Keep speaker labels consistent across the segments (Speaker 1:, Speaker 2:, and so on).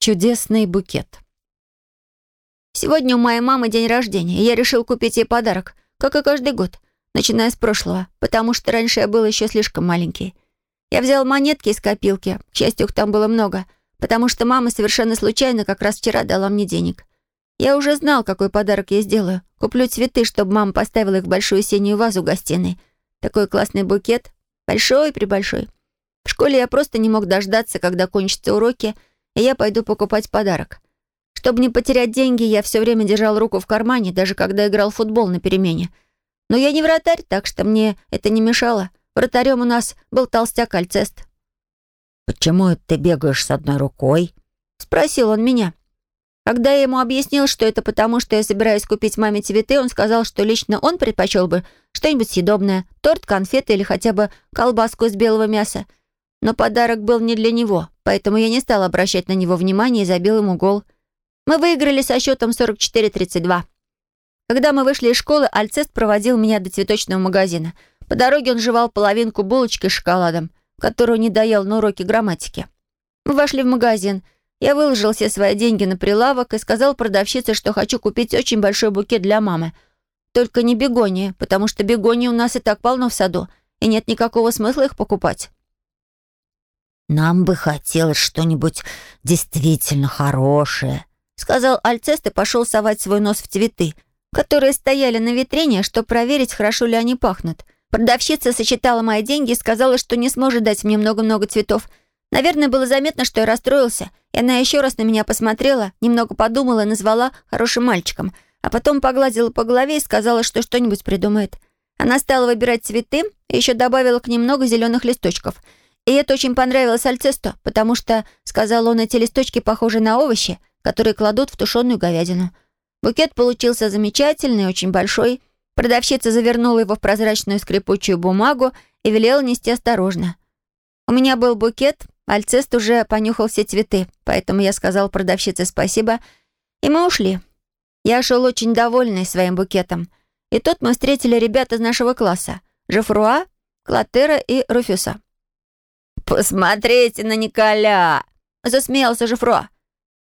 Speaker 1: Чудесный букет.
Speaker 2: Сегодня у моей мамы день рождения, и я решил купить ей подарок, как и каждый год, начиная с прошлого, потому что раньше я был еще слишком маленький. Я взял монетки из копилки, к счастью, их там было много, потому что мама совершенно случайно как раз вчера дала мне денег. Я уже знал, какой подарок я сделаю. Куплю цветы, чтобы мама поставила их в большую синюю вазу в гостиной. Такой классный букет, большой-пребольшой. В школе я просто не мог дождаться, когда кончатся уроки, и я пойду покупать подарок. Чтобы не потерять деньги, я все время держал руку в кармане, даже когда играл в футбол на перемене. Но я не вратарь, так что мне это не мешало. Вратарем у нас был толстяк Альцест.
Speaker 3: «Почему ты бегаешь с одной рукой?»
Speaker 2: — спросил он меня. Когда я ему объяснил, что это потому, что я собираюсь купить маме цветы, он сказал, что лично он предпочел бы что-нибудь съедобное, торт, конфеты или хотя бы колбаску из белого мяса. Но подарок был не для него, поэтому я не стал обращать на него внимания и забил ему гол. Мы выиграли со счетом 44-32. Когда мы вышли из школы, Альцест проводил меня до цветочного магазина. По дороге он жевал половинку булочки с шоколадом, которую не доел на уроке грамматики. Мы вошли в магазин. Я выложил все свои деньги на прилавок и сказал продавщице, что хочу купить очень большой букет для мамы. Только не бегонии, потому что бегонии у нас и так полно в саду, и нет никакого смысла их покупать.
Speaker 3: «Нам бы хотелось что-нибудь действительно хорошее»,
Speaker 2: сказал Альцест и пошел совать свой нос в цветы, которые стояли на витрине, чтобы проверить, хорошо ли они пахнут. Продавщица сочетала мои деньги и сказала, что не сможет дать мне много-много цветов. Наверное, было заметно, что я расстроился, и она еще раз на меня посмотрела, немного подумала и назвала хорошим мальчиком, а потом погладила по голове и сказала, что что-нибудь придумает. Она стала выбирать цветы и еще добавила к ним много зеленых листочков. И это очень понравилось Альцесту, потому что, сказал он, эти листочки похожи на овощи, которые кладут в тушеную говядину. Букет получился замечательный, очень большой. Продавщица завернула его в прозрачную скрипучую бумагу и велела нести осторожно. У меня был букет, Альцест уже понюхал все цветы, поэтому я сказал продавщице спасибо, и мы ушли. Я шел очень довольный своим букетом. И тут мы встретили ребят из нашего класса. Жефруа, Клотера и Руфюса.
Speaker 3: «Посмотрите на Николя!» — засмеялся Жефруа.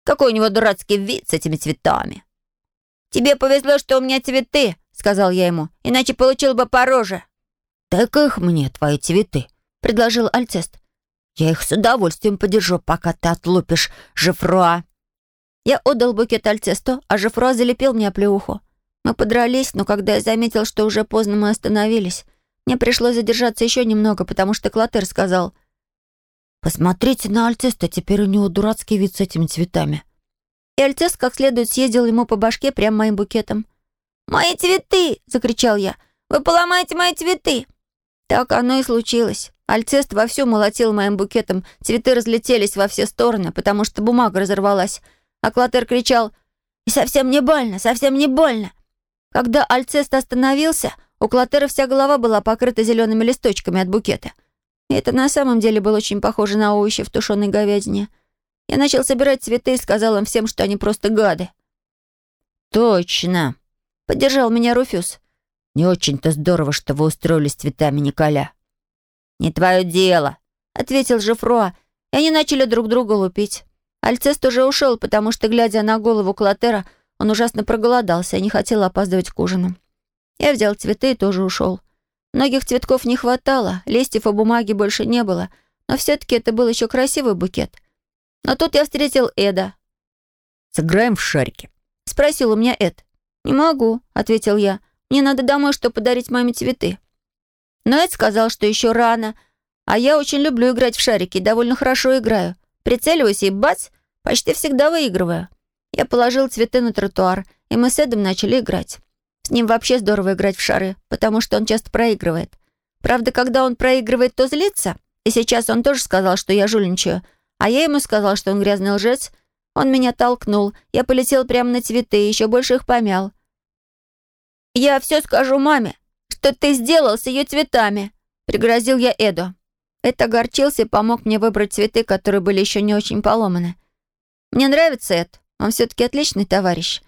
Speaker 3: Какой у него дурацкий вид с этими цветами!»
Speaker 2: «Тебе повезло, что у меня цветы», — сказал я ему, «иначе получил бы по роже».
Speaker 3: «Дай-ка их мне, твои цветы», — предложил Альцест. «Я их с удовольствием подержу, пока ты отлупишь Жефруа».
Speaker 2: Я отдал букет Альцесту, а Жефруа залепил мне оплеуху. Мы подрались, но когда я заметил, что уже поздно мы остановились, мне пришлось задержаться еще немного, потому что Клотер сказал —
Speaker 3: «Посмотрите на Альцеста, теперь у него дурацкий вид с этими цветами».
Speaker 2: И Альцест как следует съездил ему по башке прямо моим букетом. «Мои цветы!» — закричал я. «Вы поломаете мои цветы!» Так оно и случилось. Альцест вовсю молотил моим букетом, цветы разлетелись во все стороны, потому что бумага разорвалась. А Клотер кричал «И совсем не больно, совсем не больно!» Когда Альцест остановился, у Клотера вся голова была покрыта зелеными листочками от букета — это на самом деле было очень похоже на овощи в тушеной говядине. Я начал собирать цветы и сказал им всем, что они просто гады.
Speaker 3: «Точно!» — поддержал меня Руфюс. «Не очень-то здорово, что вы устроили с цветами Николя».
Speaker 2: «Не твое дело», — ответил Жефруа, и они начали друг друга лупить. Альцест уже ушел, потому что, глядя на голову Клотера, он ужасно проголодался и не хотел опаздывать к ужину. Я взял цветы и тоже ушел. Многих цветков не хватало, листьев и бумаги больше не было, но все-таки это был еще красивый букет. Но тут я встретил Эда.
Speaker 3: «Сыграем в шарики?»
Speaker 2: — спросил у меня Эд. «Не могу», — ответил я. «Мне надо домой, чтобы подарить маме цветы». Но Эд сказал, что еще рано, а я очень люблю играть в шарики и довольно хорошо играю. Прицеливаюсь и бац, почти всегда выигрываю. Я положил цветы на тротуар, и мы с Эдом начали играть. С ним вообще здорово играть в шары, потому что он часто проигрывает. Правда, когда он проигрывает, то злится. И сейчас он тоже сказал, что я жульничаю. А я ему сказал, что он грязный лжец. Он меня толкнул. Я полетел прямо на цветы и еще больше их помял. «Я все скажу маме, что ты сделал с ее цветами», — пригрозил я Эду. Эд огорчился и помог мне выбрать цветы, которые были еще не очень поломаны. Мне нравится Эд. Он все-таки отличный товарищ.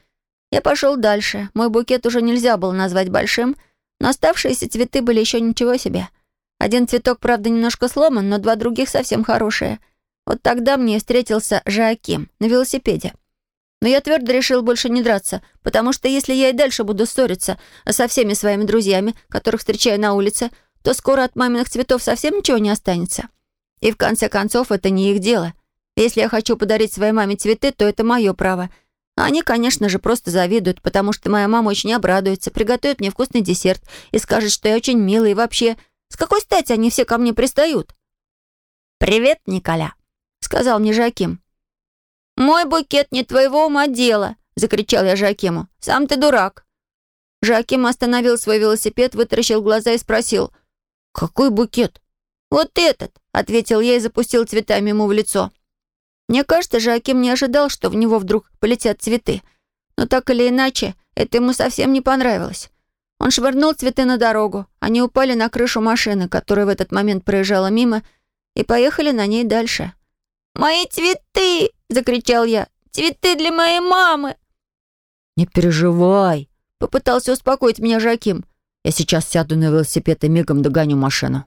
Speaker 2: Я пошел дальше. Мой букет уже нельзя было назвать большим, но оставшиеся цветы были еще ничего себе. Один цветок, правда, немножко сломан, но два других совсем хорошие. Вот тогда мне встретился Жаким на велосипеде. Но я твердо решил больше не драться, потому что если я и дальше буду ссориться со всеми своими друзьями, которых встречаю на улице, то скоро от маминых цветов совсем ничего не останется. И в конце концов, это не их дело. Если я хочу подарить своей маме цветы, то это мое право. Они, конечно же, просто завидуют, потому что моя мама очень обрадуется, приготовит мне вкусный десерт и скажет, что я очень милый и вообще... С какой стати они все ко мне пристают? «Привет, Николя», — сказал мне Жаким. «Мой букет не твоего ума дело», — закричал я Жакиму. «Сам ты дурак». Жаким остановил свой велосипед, вытаращил глаза и спросил. «Какой букет?» «Вот этот», — ответил я и запустил цветами ему в лицо. Мне кажется, Жаким не ожидал, что в него вдруг полетят цветы. Но так или иначе, это ему совсем не понравилось. Он швырнул цветы на дорогу. Они упали на крышу машины, которая в этот момент проезжала мимо, и поехали на ней дальше. «Мои цветы!» — закричал я. «Цветы для моей мамы!»
Speaker 3: «Не переживай!» — попытался успокоить меня Жаким. «Я сейчас сяду на велосипед и мигом догоню машину».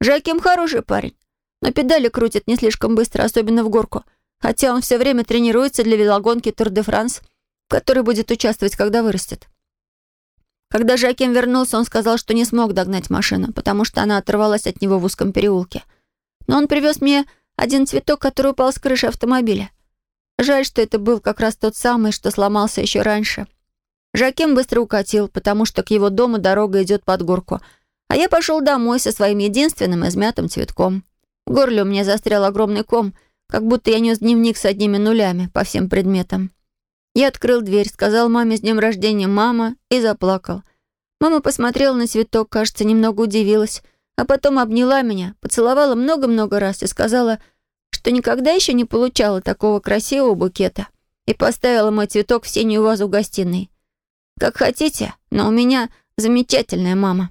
Speaker 2: Жаким хороший парень, но педали крутит не слишком быстро, особенно в горку, хотя он все время тренируется для велогонки Тур де Франс, в которой будет участвовать, когда вырастет. Когда Жаким вернулся, он сказал, что не смог догнать машину, потому что она оторвалась от него в узком переулке. Но он привез мне один цветок, который упал с крыши автомобиля. Жаль, что это был как раз тот самый, что сломался еще раньше. Жаким быстро укатил, потому что к его дому дорога идет под горку, а я пошел домой со своим единственным измятым цветком. В горле у меня застрял огромный ком, как будто я нес дневник с одними нулями по всем предметам. Я открыл дверь, сказал маме с днем рождения «мама» и заплакал. Мама посмотрела на цветок, кажется, немного удивилась, а потом обняла меня, поцеловала много-много раз и сказала, что никогда еще не получала такого красивого букета и поставила мой цветок в синюю вазу в гостиной. Как хотите, но у меня замечательная мама.